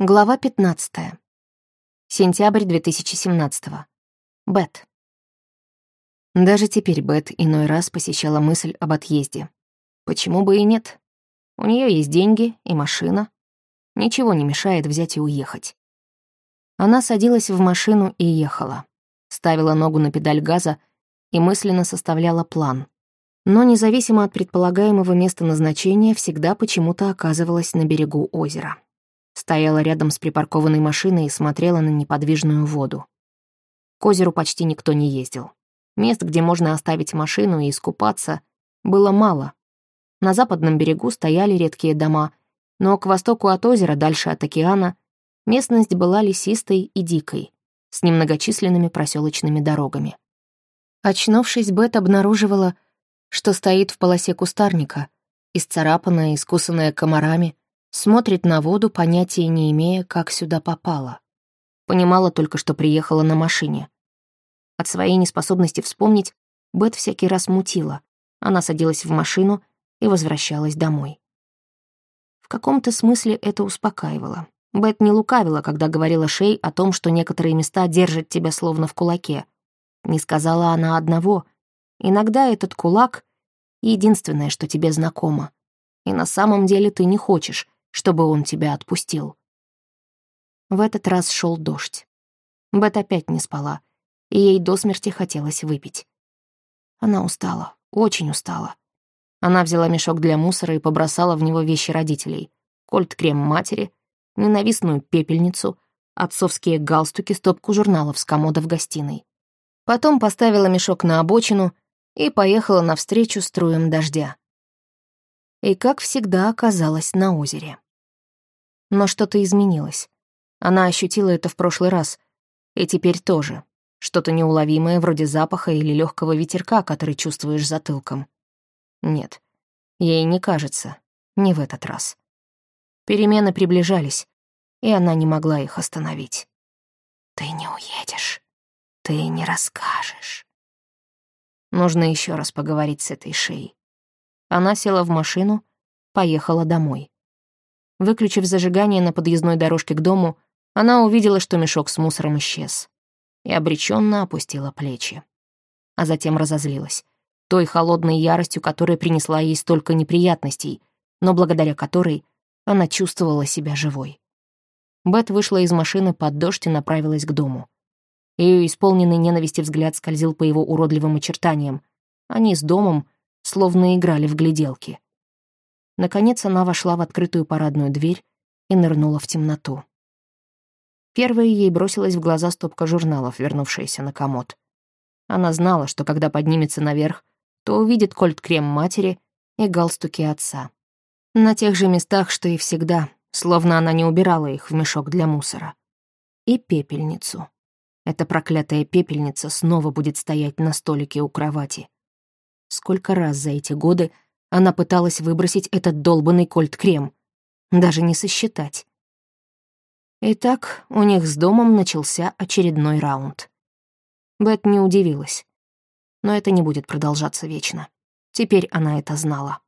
Глава 15. Сентябрь 2017. Бет. Даже теперь Бет иной раз посещала мысль об отъезде. Почему бы и нет? У нее есть деньги и машина. Ничего не мешает взять и уехать. Она садилась в машину и ехала. Ставила ногу на педаль газа и мысленно составляла план. Но независимо от предполагаемого места назначения, всегда почему-то оказывалась на берегу озера. Стояла рядом с припаркованной машиной и смотрела на неподвижную воду. К озеру почти никто не ездил. Мест, где можно оставить машину и искупаться, было мало. На западном берегу стояли редкие дома, но к востоку от озера, дальше от океана, местность была лесистой и дикой, с немногочисленными проселочными дорогами. Очнувшись, Бет обнаруживала, что стоит в полосе кустарника, исцарапанная, искусанная комарами, Смотрит на воду, понятия не имея, как сюда попала. Понимала только, что приехала на машине. От своей неспособности вспомнить Бет всякий раз мутила. Она садилась в машину и возвращалась домой. В каком-то смысле это успокаивало. Бет не лукавила, когда говорила Шей о том, что некоторые места держат тебя словно в кулаке. Не сказала она одного. Иногда этот кулак — единственное, что тебе знакомо. И на самом деле ты не хочешь, чтобы он тебя отпустил. В этот раз шел дождь. Бет опять не спала, и ей до смерти хотелось выпить. Она устала, очень устала. Она взяла мешок для мусора и побросала в него вещи родителей. Кольт-крем матери, ненавистную пепельницу, отцовские галстуки, стопку журналов с комода в гостиной. Потом поставила мешок на обочину и поехала навстречу струям дождя. И, как всегда, оказалась на озере. Но что-то изменилось. Она ощутила это в прошлый раз. И теперь тоже. Что-то неуловимое, вроде запаха или легкого ветерка, который чувствуешь затылком. Нет, ей не кажется. Не в этот раз. Перемены приближались, и она не могла их остановить. «Ты не уедешь. Ты не расскажешь». Нужно еще раз поговорить с этой шеей. Она села в машину, поехала домой. Выключив зажигание на подъездной дорожке к дому, она увидела, что мешок с мусором исчез. И обреченно опустила плечи. А затем разозлилась. Той холодной яростью, которая принесла ей столько неприятностей, но благодаря которой она чувствовала себя живой. Бет вышла из машины под дождь и направилась к дому. Ее исполненный ненависти взгляд скользил по его уродливым очертаниям. Они с домом словно играли в гляделки. Наконец она вошла в открытую парадную дверь и нырнула в темноту. Первой ей бросилась в глаза стопка журналов, вернувшаяся на комод. Она знала, что когда поднимется наверх, то увидит кольт-крем матери и галстуки отца. На тех же местах, что и всегда, словно она не убирала их в мешок для мусора. И пепельницу. Эта проклятая пепельница снова будет стоять на столике у кровати. Сколько раз за эти годы она пыталась выбросить этот долбанный кольт-крем. Даже не сосчитать. Итак, у них с домом начался очередной раунд. Бет не удивилась. Но это не будет продолжаться вечно. Теперь она это знала.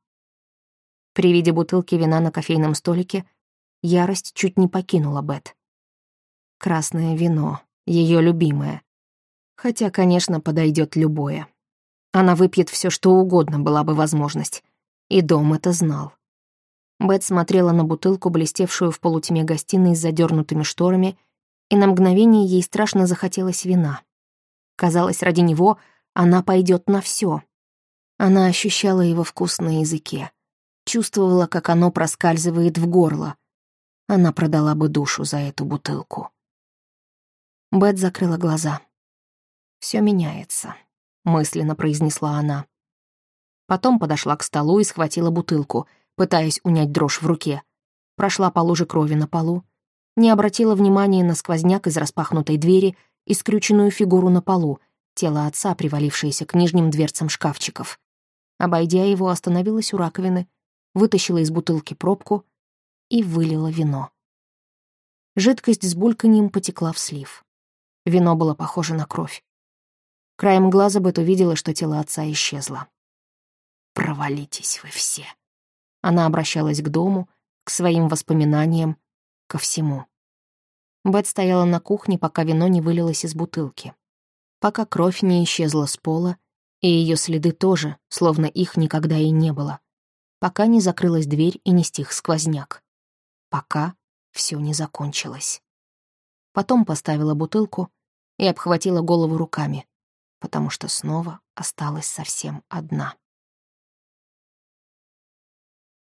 При виде бутылки вина на кофейном столике ярость чуть не покинула Бет. Красное вино, ее любимое. Хотя, конечно, подойдет любое. Она выпьет все, что угодно, была бы возможность. И дом это знал. Бет смотрела на бутылку, блестевшую в полутьме гостиной с задернутыми шторами, и на мгновение ей страшно захотелось вина. Казалось, ради него она пойдет на все. Она ощущала его вкус на языке, чувствовала, как оно проскальзывает в горло. Она продала бы душу за эту бутылку. Бет закрыла глаза. Все меняется», — мысленно произнесла она. Потом подошла к столу и схватила бутылку, пытаясь унять дрожь в руке. Прошла по луже крови на полу. Не обратила внимания на сквозняк из распахнутой двери и скрюченную фигуру на полу, тело отца, привалившееся к нижним дверцам шкафчиков. Обойдя его, остановилась у раковины, вытащила из бутылки пробку и вылила вино. Жидкость с бульканьем потекла в слив. Вино было похоже на кровь. Краем глаза Бет увидела, что тело отца исчезло. Провалитесь вы все. Она обращалась к дому, к своим воспоминаниям, ко всему. Бет стояла на кухне, пока вино не вылилось из бутылки. Пока кровь не исчезла с пола, и ее следы тоже, словно их никогда и не было. Пока не закрылась дверь и не стих сквозняк. Пока все не закончилось. Потом поставила бутылку и обхватила голову руками, потому что снова осталась совсем одна.